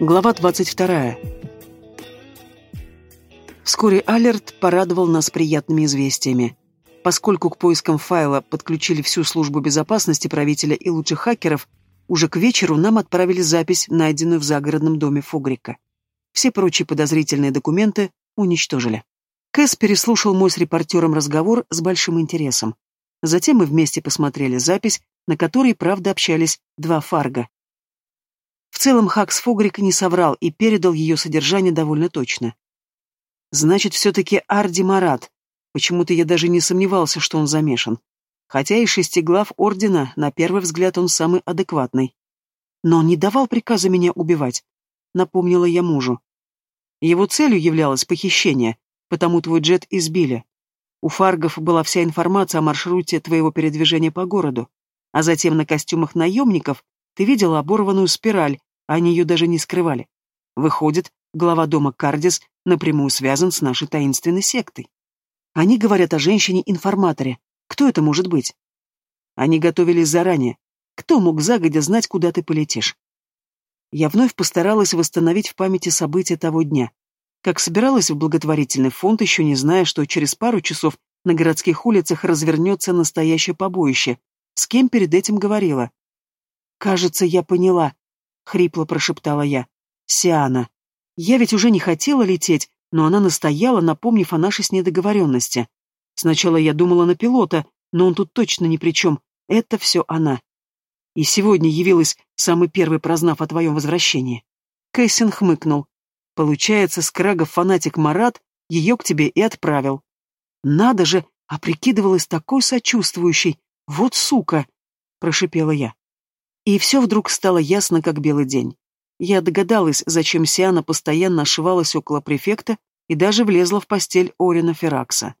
Глава 22. Вскоре Алерт порадовал нас приятными известиями. Поскольку к поискам файла подключили всю службу безопасности правителя и лучших хакеров, уже к вечеру нам отправили запись, найденную в загородном доме Фугрика. Все прочие подозрительные документы уничтожили. Кэс переслушал мой с репортером разговор с большим интересом. Затем мы вместе посмотрели запись, на которой, правда, общались два фарга. В целом Хакс Фогрик не соврал и передал ее содержание довольно точно. Значит, все-таки Арди Марат. Почему-то я даже не сомневался, что он замешан. Хотя и шестиглав Ордена, на первый взгляд, он самый адекватный. Но он не давал приказа меня убивать, напомнила я мужу. Его целью являлось похищение, потому твой джет избили. У фаргов была вся информация о маршруте твоего передвижения по городу, а затем на костюмах наемников ты видела оборванную спираль, они ее даже не скрывали. Выходит, глава дома Кардис напрямую связан с нашей таинственной сектой. Они говорят о женщине-информаторе. Кто это может быть? Они готовились заранее. Кто мог загодя знать, куда ты полетишь? Я вновь постаралась восстановить в памяти события того дня. Как собиралась в благотворительный фонд, еще не зная, что через пару часов на городских улицах развернется настоящее побоище. С кем перед этим говорила? «Кажется, я поняла», — хрипло прошептала я. «Сиана. Я ведь уже не хотела лететь, но она настояла, напомнив о нашей с ней договоренности. Сначала я думала на пилота, но он тут точно ни при чем. Это все она. И сегодня явилась, самый первый прознав о твоем возвращении». Кэссин хмыкнул. Получается, Скрагов фанатик Марат ее к тебе и отправил. Надо же, а прикидывалась такой сочувствующей. Вот сука! Прошипела я. И все вдруг стало ясно, как белый день. Я догадалась, зачем Сиана постоянно ошивалась около префекта и даже влезла в постель Орина Феракса.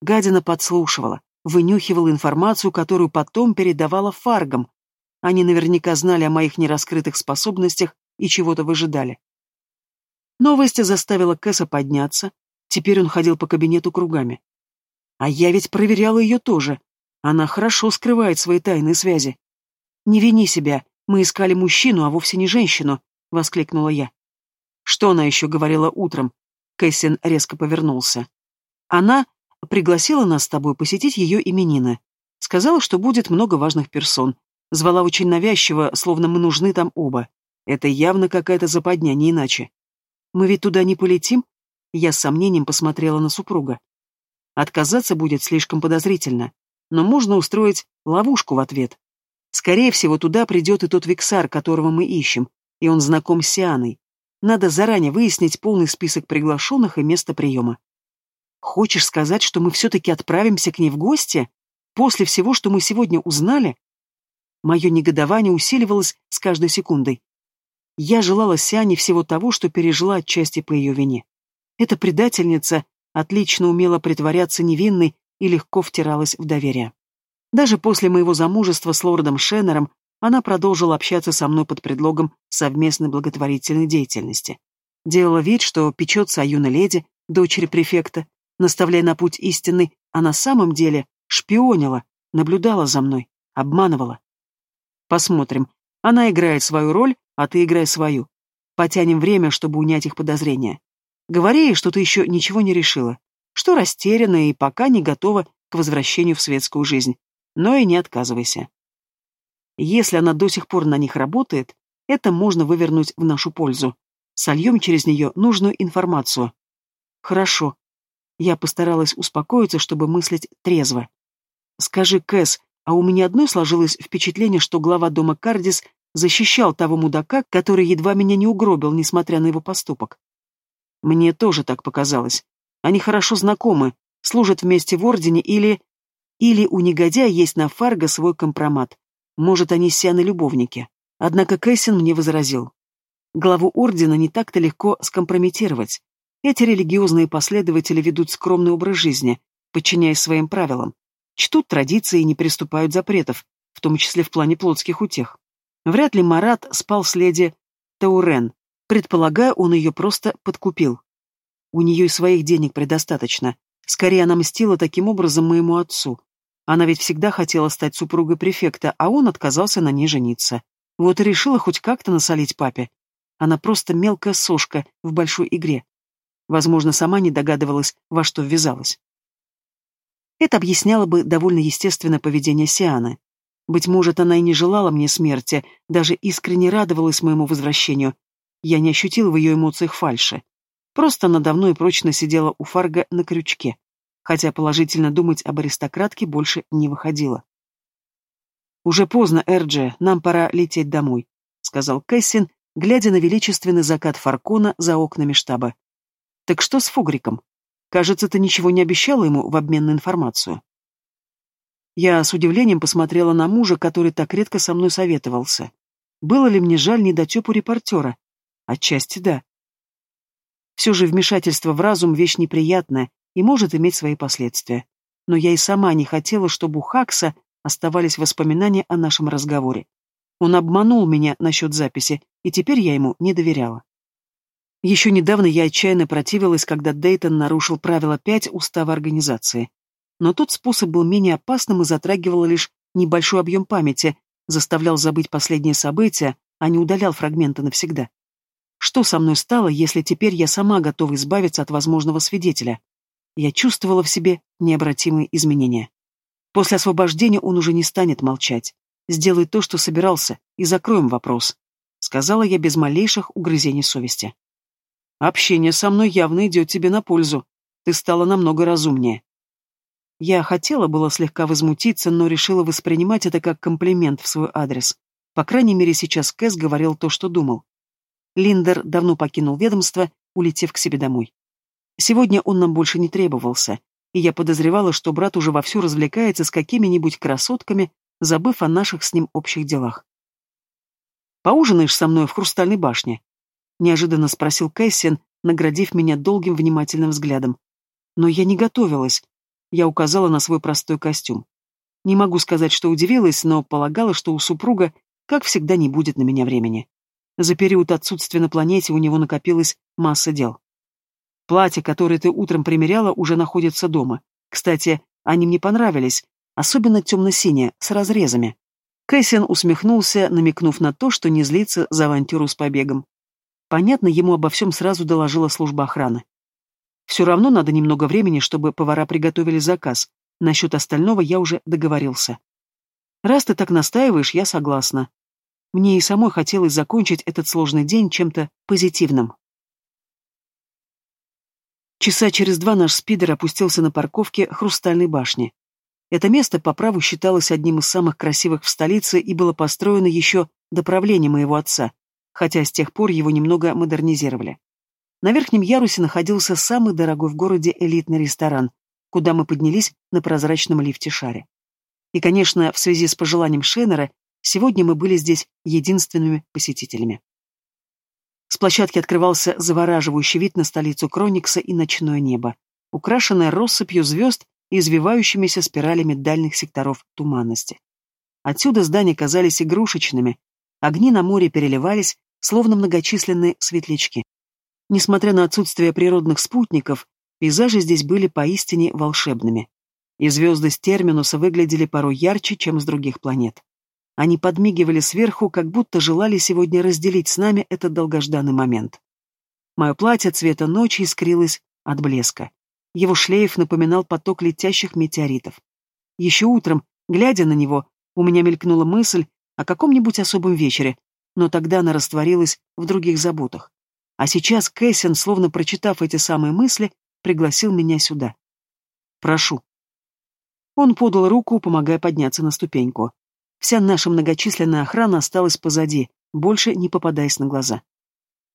Гадина подслушивала, вынюхивала информацию, которую потом передавала фаргам. Они наверняка знали о моих нераскрытых способностях и чего-то выжидали. Новость заставила Кэса подняться, теперь он ходил по кабинету кругами. А я ведь проверяла ее тоже. Она хорошо скрывает свои тайные связи. «Не вини себя, мы искали мужчину, а вовсе не женщину», — воскликнула я. «Что она еще говорила утром?» Кэссин резко повернулся. «Она пригласила нас с тобой посетить ее именины. Сказала, что будет много важных персон. Звала очень навязчиво, словно мы нужны там оба. Это явно какая-то западня, не иначе. Мы ведь туда не полетим? Я с сомнением посмотрела на супруга. Отказаться будет слишком подозрительно, но можно устроить ловушку в ответ. Скорее всего, туда придет и тот Виксар, которого мы ищем, и он знаком с Сианой. Надо заранее выяснить полный список приглашенных и место приема. Хочешь сказать, что мы все-таки отправимся к ней в гости? После всего, что мы сегодня узнали? Мое негодование усиливалось с каждой секундой. Я желала Сиане всего того, что пережила отчасти по ее вине. Эта предательница отлично умела притворяться невинной и легко втиралась в доверие. Даже после моего замужества с лордом Шеннером она продолжила общаться со мной под предлогом совместной благотворительной деятельности. Делала вид, что печется о юной леди, дочери префекта, наставляя на путь истинный, а на самом деле шпионила, наблюдала за мной, обманывала. Посмотрим. Она играет свою роль, а ты играй свою. Потянем время, чтобы унять их подозрения. Говори ей, что ты еще ничего не решила, что растеряна и пока не готова к возвращению в светскую жизнь. Но и не отказывайся. Если она до сих пор на них работает, это можно вывернуть в нашу пользу. Сольем через нее нужную информацию. Хорошо. Я постаралась успокоиться, чтобы мыслить трезво. Скажи, Кэс, а у меня одной сложилось впечатление, что глава дома Кардис защищал того мудака, который едва меня не угробил, несмотря на его поступок. Мне тоже так показалось. Они хорошо знакомы, служат вместе в Ордене или... Или у негодяя есть на Фарго свой компромат. Может, они сяны любовники. Однако Кэссин мне возразил. Главу Ордена не так-то легко скомпрометировать. Эти религиозные последователи ведут скромный образ жизни, подчиняясь своим правилам. Чтут традиции и не приступают запретов, в том числе в плане плотских утех. Вряд ли Марат спал с леди Таурен. Предполагаю, он ее просто подкупил. У нее и своих денег предостаточно. Скорее, она мстила таким образом моему отцу. Она ведь всегда хотела стать супругой префекта, а он отказался на ней жениться. Вот и решила хоть как-то насолить папе. Она просто мелкая сошка в большой игре. Возможно, сама не догадывалась, во что ввязалась. Это объясняло бы довольно естественное поведение Сианы. Быть может, она и не желала мне смерти, даже искренне радовалась моему возвращению. Я не ощутил в ее эмоциях фальши. Просто она давно и прочно сидела у Фарга на крючке, хотя положительно думать об аристократке больше не выходило. «Уже поздно, Эрджи, нам пора лететь домой», — сказал Кэссин, глядя на величественный закат Фаркона за окнами штаба. «Так что с Фугриком? Кажется, ты ничего не обещала ему в обмен на информацию». Я с удивлением посмотрела на мужа, который так редко со мной советовался. Было ли мне жаль недотепу репортера? Отчасти да. Все же вмешательство в разум — вещь неприятная и может иметь свои последствия. Но я и сама не хотела, чтобы у Хакса оставались воспоминания о нашем разговоре. Он обманул меня насчет записи, и теперь я ему не доверяла. Еще недавно я отчаянно противилась, когда Дейтон нарушил правила 5 устава организации. Но тот способ был менее опасным и затрагивал лишь небольшой объем памяти, заставлял забыть последние события, а не удалял фрагменты навсегда. Что со мной стало, если теперь я сама готова избавиться от возможного свидетеля? Я чувствовала в себе необратимые изменения. После освобождения он уже не станет молчать. Сделай то, что собирался, и закроем вопрос», — сказала я без малейших угрызений совести. «Общение со мной явно идет тебе на пользу. Ты стала намного разумнее». Я хотела было слегка возмутиться, но решила воспринимать это как комплимент в свой адрес. По крайней мере, сейчас Кэс говорил то, что думал. Линдер давно покинул ведомство, улетев к себе домой. Сегодня он нам больше не требовался, и я подозревала, что брат уже вовсю развлекается с какими-нибудь красотками забыв о наших с ним общих делах. «Поужинаешь со мной в Хрустальной башне?» — неожиданно спросил Кэссин, наградив меня долгим внимательным взглядом. Но я не готовилась. Я указала на свой простой костюм. Не могу сказать, что удивилась, но полагала, что у супруга, как всегда, не будет на меня времени. За период отсутствия на планете у него накопилась масса дел. Платье, которое ты утром примеряла, уже находится дома. Кстати, они мне понравились, особенно темно-синяя, с разрезами. Кэссин усмехнулся, намекнув на то, что не злится за авантюру с побегом. Понятно, ему обо всем сразу доложила служба охраны. Все равно надо немного времени, чтобы повара приготовили заказ. Насчет остального я уже договорился. Раз ты так настаиваешь, я согласна. Мне и самой хотелось закончить этот сложный день чем-то позитивным. Часа через два наш спидер опустился на парковке Хрустальной башни. Это место по праву считалось одним из самых красивых в столице и было построено еще до правления моего отца, хотя с тех пор его немного модернизировали. На верхнем ярусе находился самый дорогой в городе элитный ресторан, куда мы поднялись на прозрачном лифте-шаре. И, конечно, в связи с пожеланием Шейнера, сегодня мы были здесь единственными посетителями. С площадки открывался завораживающий вид на столицу Кроникса и ночное небо, украшенное россыпью звезд извивающимися спиралями дальних секторов туманности. Отсюда здания казались игрушечными, огни на море переливались, словно многочисленные светлячки. Несмотря на отсутствие природных спутников, пейзажи здесь были поистине волшебными. И звезды с терминуса выглядели порой ярче, чем с других планет. Они подмигивали сверху, как будто желали сегодня разделить с нами этот долгожданный момент. Мое платье цвета ночи искрилось от блеска. Его шлейф напоминал поток летящих метеоритов. Еще утром, глядя на него, у меня мелькнула мысль о каком-нибудь особом вечере, но тогда она растворилась в других заботах. А сейчас Кэссин, словно прочитав эти самые мысли, пригласил меня сюда. «Прошу». Он подал руку, помогая подняться на ступеньку. Вся наша многочисленная охрана осталась позади, больше не попадаясь на глаза.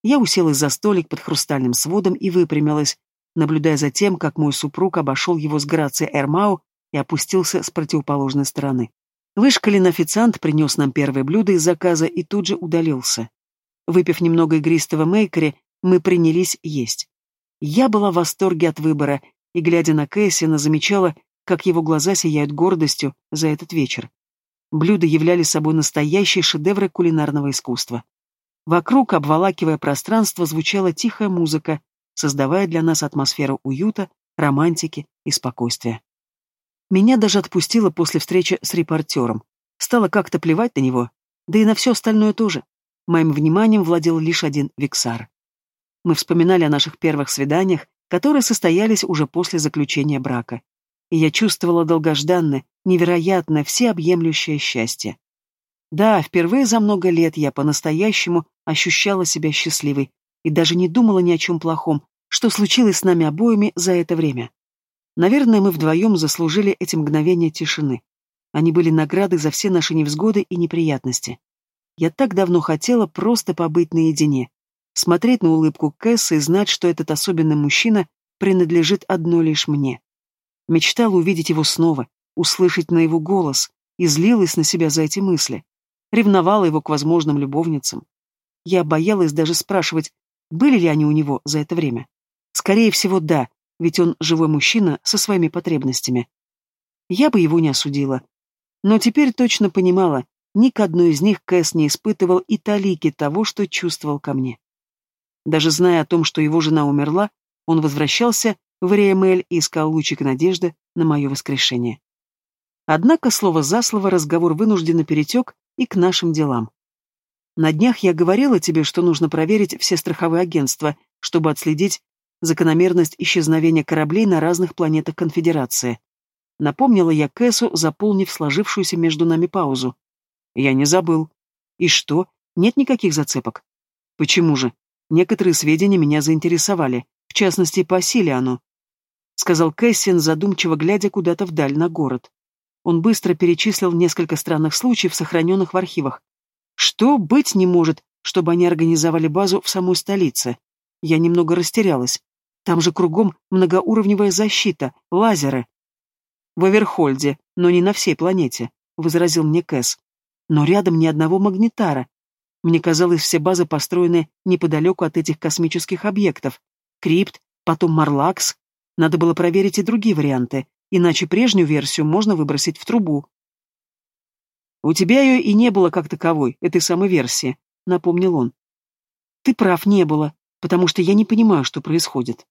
Я уселась за столик под хрустальным сводом и выпрямилась, наблюдая за тем, как мой супруг обошел его с грацией Эрмау и опустился с противоположной стороны. Вышкален официант принес нам первое блюдо из заказа и тут же удалился. Выпив немного игристого мейкери, мы принялись есть. Я была в восторге от выбора и, глядя на Кэссина, замечала, как его глаза сияют гордостью за этот вечер. Блюда являли собой настоящие шедевры кулинарного искусства. Вокруг, обволакивая пространство, звучала тихая музыка, создавая для нас атмосферу уюта, романтики и спокойствия. Меня даже отпустило после встречи с репортером. Стало как-то плевать на него, да и на все остальное тоже. моим вниманием владел лишь один Виксар. Мы вспоминали о наших первых свиданиях, которые состоялись уже после заключения брака. И я чувствовала долгожданное, невероятное, всеобъемлющее счастье. Да, впервые за много лет я по-настоящему ощущала себя счастливой и даже не думала ни о чем плохом, что случилось с нами обоими за это время. Наверное, мы вдвоем заслужили эти мгновения тишины. Они были наградой за все наши невзгоды и неприятности. Я так давно хотела просто побыть наедине, смотреть на улыбку Кэсса и знать, что этот особенный мужчина принадлежит одной лишь мне. Мечтала увидеть его снова, услышать на его голос, и злилась на себя за эти мысли. Ревновала его к возможным любовницам. Я боялась даже спрашивать, были ли они у него за это время. Скорее всего, да, ведь он живой мужчина со своими потребностями. Я бы его не осудила. Но теперь точно понимала, ни к одной из них Кэс не испытывал и талики того, что чувствовал ко мне. Даже зная о том, что его жена умерла, он возвращался в Риэмель и искал лучик надежды на мое воскрешение. Однако слово за слово разговор вынужденно перетек и к нашим делам. На днях я говорила тебе, что нужно проверить все страховые агентства, чтобы отследить закономерность исчезновения кораблей на разных планетах Конфедерации. Напомнила я Кэсу, заполнив сложившуюся между нами паузу. Я не забыл. И что? Нет никаких зацепок? Почему же? Некоторые сведения меня заинтересовали, в частности, по Силиану. Сказал Кэссин, задумчиво глядя куда-то вдаль на город. Он быстро перечислил несколько странных случаев, сохраненных в архивах. Что быть не может, чтобы они организовали базу в самой столице? Я немного растерялась. Там же кругом многоуровневая защита, лазеры. В Эверхольде, но не на всей планете, возразил мне Кэс. Но рядом ни одного магнитара. Мне казалось, все базы построены неподалеку от этих космических объектов. Крипт, потом Марлакс. Надо было проверить и другие варианты, иначе прежнюю версию можно выбросить в трубу. «У тебя ее и не было как таковой, этой самой версии», — напомнил он. «Ты прав, не было, потому что я не понимаю, что происходит».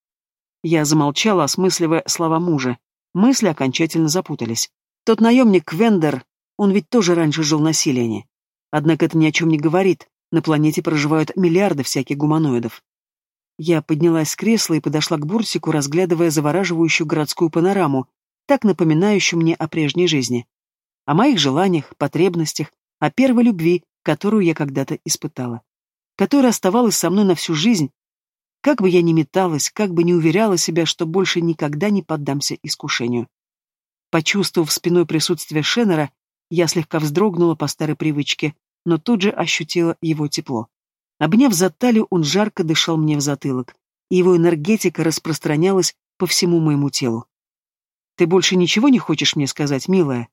Я замолчала, осмысливая слова мужа. Мысли окончательно запутались. Тот наемник Квендер, он ведь тоже раньше жил на Силене. Однако это ни о чем не говорит. На планете проживают миллиарды всяких гуманоидов. Я поднялась с кресла и подошла к Бурсику, разглядывая завораживающую городскую панораму, так напоминающую мне о прежней жизни. О моих желаниях, потребностях, о первой любви, которую я когда-то испытала. Которая оставалась со мной на всю жизнь. Как бы я ни металась, как бы ни уверяла себя, что больше никогда не поддамся искушению. Почувствовав спиной присутствие Шеннера, я слегка вздрогнула по старой привычке, но тут же ощутила его тепло. Обняв за талию, он жарко дышал мне в затылок, и его энергетика распространялась по всему моему телу. «Ты больше ничего не хочешь мне сказать, милая?»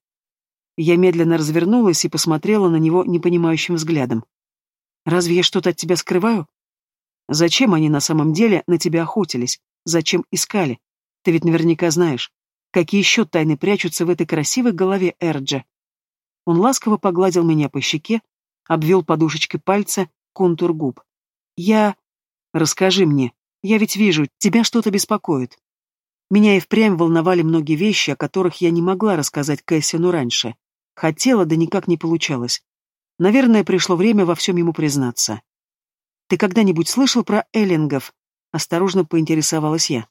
Я медленно развернулась и посмотрела на него непонимающим взглядом. «Разве я что-то от тебя скрываю? Зачем они на самом деле на тебя охотились? Зачем искали? Ты ведь наверняка знаешь. Какие еще тайны прячутся в этой красивой голове Эрджа?» Он ласково погладил меня по щеке, обвел подушечкой пальца контур губ. «Я... Расскажи мне. Я ведь вижу, тебя что-то беспокоит». Меня и впрямь волновали многие вещи, о которых я не могла рассказать Кэссину раньше. Хотела, да никак не получалось. Наверное, пришло время во всем ему признаться. «Ты когда-нибудь слышал про эллингов?» — осторожно поинтересовалась я.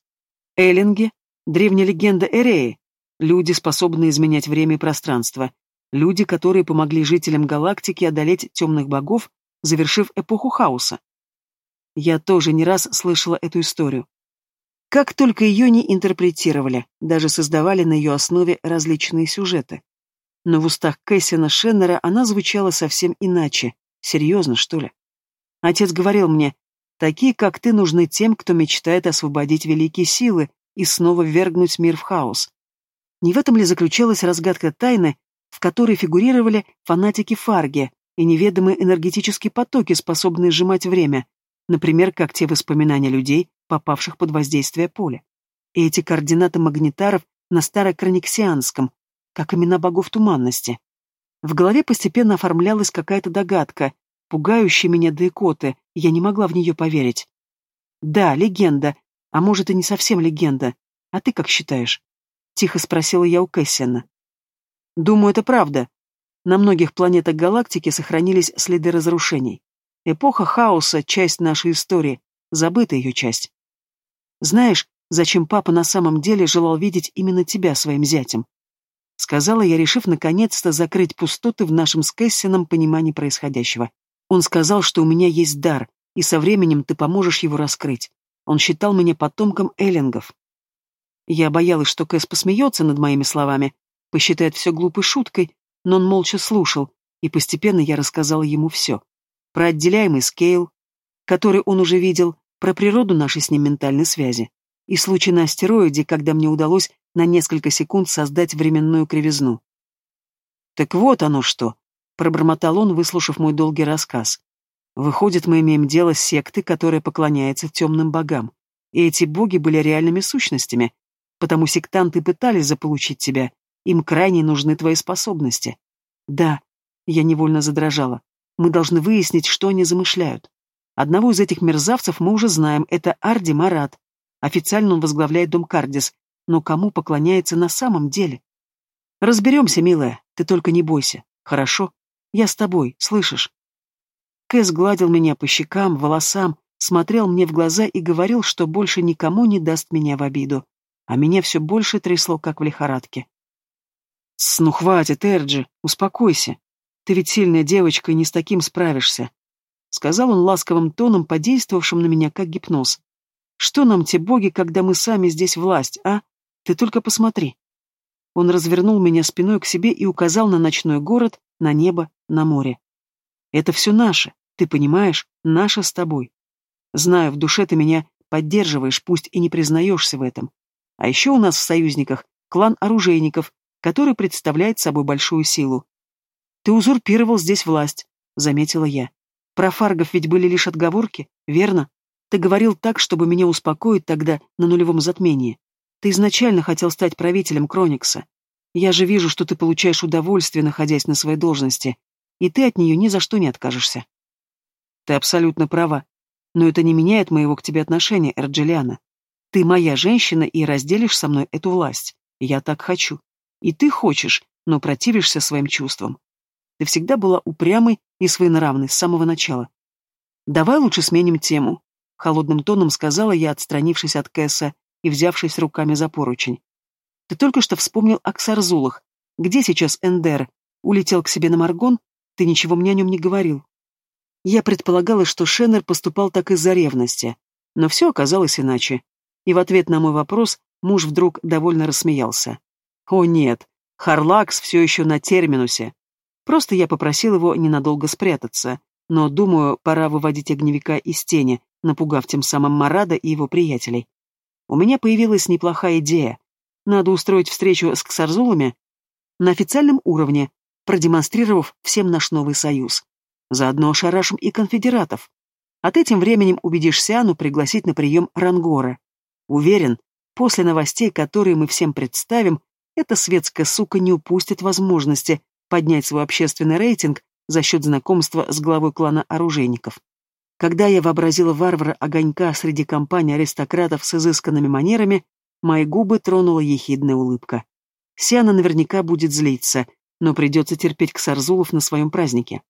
«Эллинги? Древняя легенда Эреи. Люди, способные изменять время и пространство. Люди, которые помогли жителям галактики одолеть темных богов, завершив эпоху хаоса. Я тоже не раз слышала эту историю. Как только ее не интерпретировали, даже создавали на ее основе различные сюжеты. Но в устах Кэссина Шеннера она звучала совсем иначе. Серьезно, что ли? Отец говорил мне, такие, как ты, нужны тем, кто мечтает освободить великие силы и снова ввергнуть мир в хаос. Не в этом ли заключалась разгадка тайны, в которой фигурировали фанатики Фарги и неведомые энергетические потоки, способные сжимать время, например, как те воспоминания людей, попавших под воздействие поля. И эти координаты магнитаров на старокрониксианском, как имена богов туманности. В голове постепенно оформлялась какая-то догадка, пугающая меня до икоты, я не могла в нее поверить. Да, легенда, а может и не совсем легенда. А ты как считаешь? Тихо спросила я у Кэссина. Думаю, это правда. На многих планетах галактики сохранились следы разрушений. Эпоха хаоса — часть нашей истории, забытая ее часть. Знаешь, зачем папа на самом деле желал видеть именно тебя своим зятем? Сказала я, решив наконец-то закрыть пустоты в нашем с Кэссином понимании происходящего. Он сказал, что у меня есть дар, и со временем ты поможешь его раскрыть. Он считал меня потомком эллингов. Я боялась, что Кэс посмеется над моими словами, посчитает все глупой шуткой, но он молча слушал, и постепенно я рассказала ему все. Про отделяемый скейл, который он уже видел, про природу нашей с ним ментальной связи, и случай на астероиде, когда мне удалось на несколько секунд создать временную кривизну. «Так вот оно что!» — пробормотал он, выслушав мой долгий рассказ. «Выходит, мы имеем дело с сектой, которая поклоняется темным богам. И эти боги были реальными сущностями, потому сектанты пытались заполучить тебя. Им крайне нужны твои способности». «Да», — я невольно задрожала. «Мы должны выяснить, что они замышляют. Одного из этих мерзавцев мы уже знаем, это Арди Марат. Официально он возглавляет дом Кардис, но кому поклоняется на самом деле? Разберемся, милая, ты только не бойся, хорошо? Я с тобой, слышишь? Кэс гладил меня по щекам, волосам, смотрел мне в глаза и говорил, что больше никому не даст меня в обиду. А меня все больше трясло, как в лихорадке. «Ну хватит, Эрджи, успокойся. Ты ведь сильная девочка и не с таким справишься сказал он ласковым тоном, подействовавшим на меня как гипноз. Что нам те боги, когда мы сами здесь власть, а? Ты только посмотри. Он развернул меня спиной к себе и указал на ночной город, на небо, на море. Это все наше, ты понимаешь, наше с тобой. Знаю, в душе ты меня поддерживаешь, пусть и не признаешься в этом. А еще у нас в союзниках клан оружейников, который представляет собой большую силу. Ты узурпировал здесь власть, заметила я. Про фаргов ведь были лишь отговорки, верно? Ты говорил так, чтобы меня успокоить тогда на нулевом затмении. Ты изначально хотел стать правителем Кроникса. Я же вижу, что ты получаешь удовольствие, находясь на своей должности, и ты от нее ни за что не откажешься. Ты абсолютно права. Но это не меняет моего к тебе отношения, Эрджелиана. Ты моя женщина и разделишь со мной эту власть. Я так хочу. И ты хочешь, но противишься своим чувствам. Ты всегда была упрямой и своенравной с самого начала. Давай лучше сменим тему, холодным тоном сказала я, отстранившись от Кэса и взявшись руками за поручень. Ты только что вспомнил о Ксарзулах. Где сейчас Эндер? Улетел к себе на Маргон? Ты ничего мне о нем не говорил. Я предполагала, что Шеннер поступал так из-за ревности, но все оказалось иначе. И в ответ на мой вопрос муж вдруг довольно рассмеялся. «О нет, Харлакс все еще на терминусе. Просто я попросил его ненадолго спрятаться, но, думаю, пора выводить огневика из тени, напугав тем самым Марада и его приятелей. У меня появилась неплохая идея. Надо устроить встречу с ксарзулами на официальном уровне, продемонстрировав всем наш новый союз. Заодно ошарашим и конфедератов. А ты тем временем убедишь Сиану пригласить на прием Рангора. Уверен, после новостей, которые мы всем представим, эта светская сука не упустит возможности поднять свой общественный рейтинг за счет знакомства с главой клана оружейников. Когда я вообразила варвара огонька среди компании аристократов с изысканными манерами, мои губы тронула ехидная улыбка. Сиана наверняка будет злиться, но придется терпеть ксарзулов на своем празднике.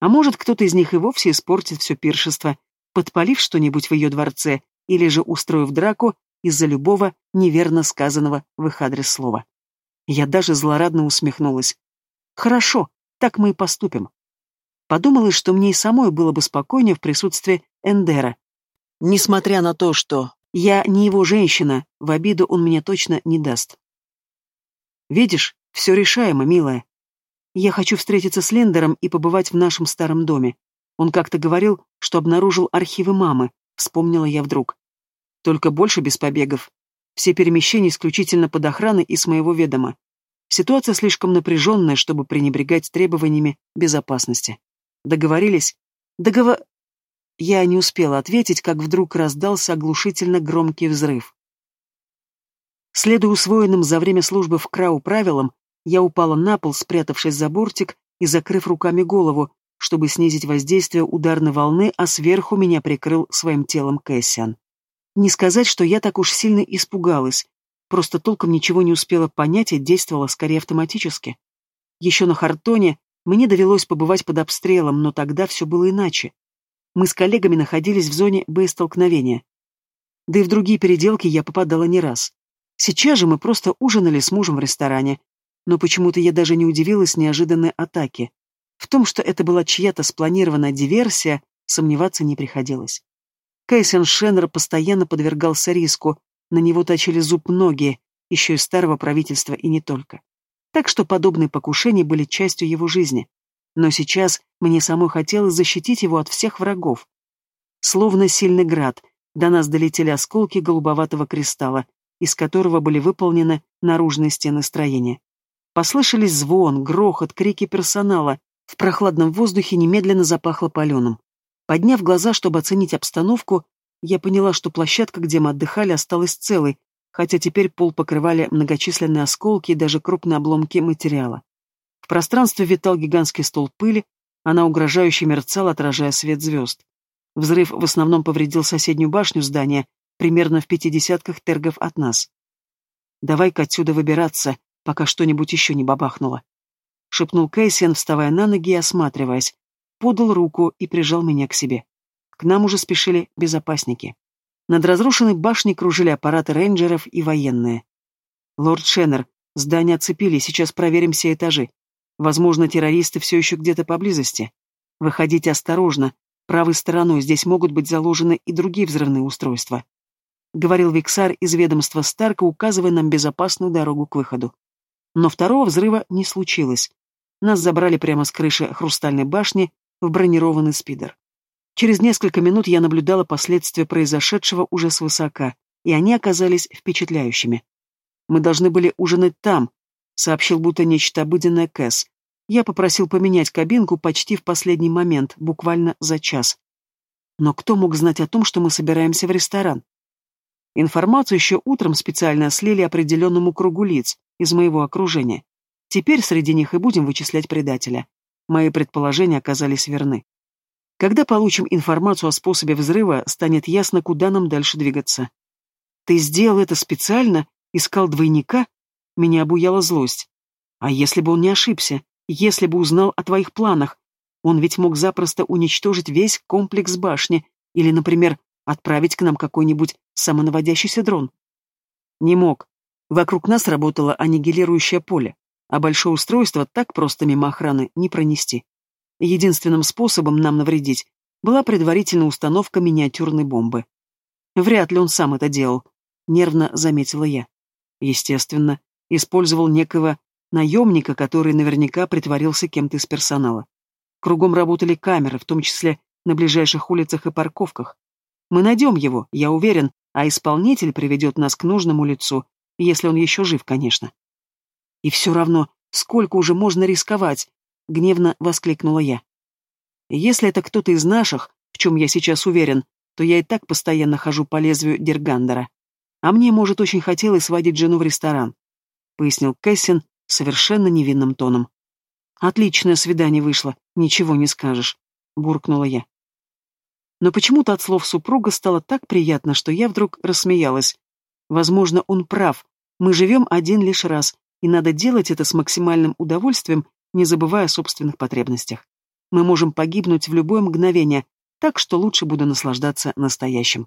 А может, кто-то из них и вовсе испортит все пиршество, подпалив что-нибудь в ее дворце или же устроив драку из-за любого неверно сказанного в их адрес слова. Я даже злорадно усмехнулась. Хорошо, так мы и поступим. Подумалось, что мне и самой было бы спокойнее в присутствии Эндера. Несмотря на то, что я не его женщина, в обиду он меня точно не даст. Видишь, все решаемо, милая. Я хочу встретиться с Лендером и побывать в нашем старом доме. Он как-то говорил, что обнаружил архивы мамы, вспомнила я вдруг. Только больше без побегов. Все перемещения исключительно под охраной и с моего ведома. Ситуация слишком напряженная, чтобы пренебрегать требованиями безопасности. Договорились? Договор... Я не успела ответить, как вдруг раздался оглушительно громкий взрыв. Следуя усвоенным за время службы в Крау правилам, я упала на пол, спрятавшись за бортик и закрыв руками голову, чтобы снизить воздействие ударной волны, а сверху меня прикрыл своим телом Кэссиан. Не сказать, что я так уж сильно испугалась, Просто толком ничего не успела понять и действовала скорее автоматически. Еще на Хартоне мне довелось побывать под обстрелом, но тогда все было иначе. Мы с коллегами находились в зоне боестолкновения. Да и в другие переделки я попадала не раз. Сейчас же мы просто ужинали с мужем в ресторане, но почему-то я даже не удивилась неожиданной атаке. В том, что это была чья-то спланированная диверсия, сомневаться не приходилось. Кейсен Шеннер постоянно подвергался риску, на него точили зуб многие, еще из старого правительства и не только. Так что подобные покушения были частью его жизни. Но сейчас мне самой хотелось защитить его от всех врагов. Словно сильный град, до нас долетели осколки голубоватого кристалла, из которого были выполнены наружные стены строения. Послышались звон, грохот, крики персонала. В прохладном воздухе немедленно запахло паленым. Подняв глаза, чтобы оценить обстановку, я поняла, что площадка, где мы отдыхали, осталась целой, хотя теперь пол покрывали многочисленные осколки и даже крупные обломки материала. В пространстве витал гигантский стол пыли, она угрожающе мерцала, отражая свет звезд. Взрыв в основном повредил соседнюю башню здания, примерно в пятидесятках тергов от нас. «Давай-ка отсюда выбираться, пока что-нибудь еще не бабахнуло», — шепнул Кейсиан, вставая на ноги и осматриваясь, подал руку и прижал меня к себе. К нам уже спешили безопасники. Над разрушенной башней кружили аппараты рейнджеров и военные. «Лорд Шеннер, здание оцепили, сейчас проверим все этажи. Возможно, террористы все еще где-то поблизости. Выходите осторожно, правой стороной здесь могут быть заложены и другие взрывные устройства», — говорил Виксар из ведомства Старка, указывая нам безопасную дорогу к выходу. Но второго взрыва не случилось. Нас забрали прямо с крыши хрустальной башни в бронированный спидер. Через несколько минут я наблюдала последствия произошедшего уже свысока, и они оказались впечатляющими. «Мы должны были ужинать там», — сообщил будто нечто обыденное Кэс. Я попросил поменять кабинку почти в последний момент, буквально за час. Но кто мог знать о том, что мы собираемся в ресторан? Информацию еще утром специально слили определенному кругу лиц из моего окружения. Теперь среди них и будем вычислять предателя. Мои предположения оказались верны. Когда получим информацию о способе взрыва, станет ясно, куда нам дальше двигаться. Ты сделал это специально? Искал двойника? Меня обуяла злость. А если бы он не ошибся? Если бы узнал о твоих планах? Он ведь мог запросто уничтожить весь комплекс башни или, например, отправить к нам какой-нибудь самонаводящийся дрон. Не мог. Вокруг нас работало аннигилирующее поле а большое устройство так просто мимо охраны не пронести. Единственным способом нам навредить была предварительная установка миниатюрной бомбы. Вряд ли он сам это делал, нервно заметила я. Естественно, использовал некого наемника, который наверняка притворился кем-то из персонала. Кругом работали камеры, в том числе на ближайших улицах и парковках. Мы найдем его, я уверен, а исполнитель приведет нас к нужному лицу, если он еще жив, конечно. И все равно, сколько уже можно рисковать? Гневно воскликнула я. Если это кто-то из наших, в чем я сейчас уверен, то я и так постоянно хожу по лезвию Дергандера. А мне, может, очень хотелось сводить жену в ресторан, пояснил Кэссин совершенно невинным тоном. Отличное свидание вышло, ничего не скажешь, буркнула я. Но почему-то от слов супруга стало так приятно, что я вдруг рассмеялась. Возможно, он прав. Мы живем один лишь раз, и надо делать это с максимальным удовольствием, не забывая о собственных потребностях. Мы можем погибнуть в любое мгновение, так что лучше буду наслаждаться настоящим.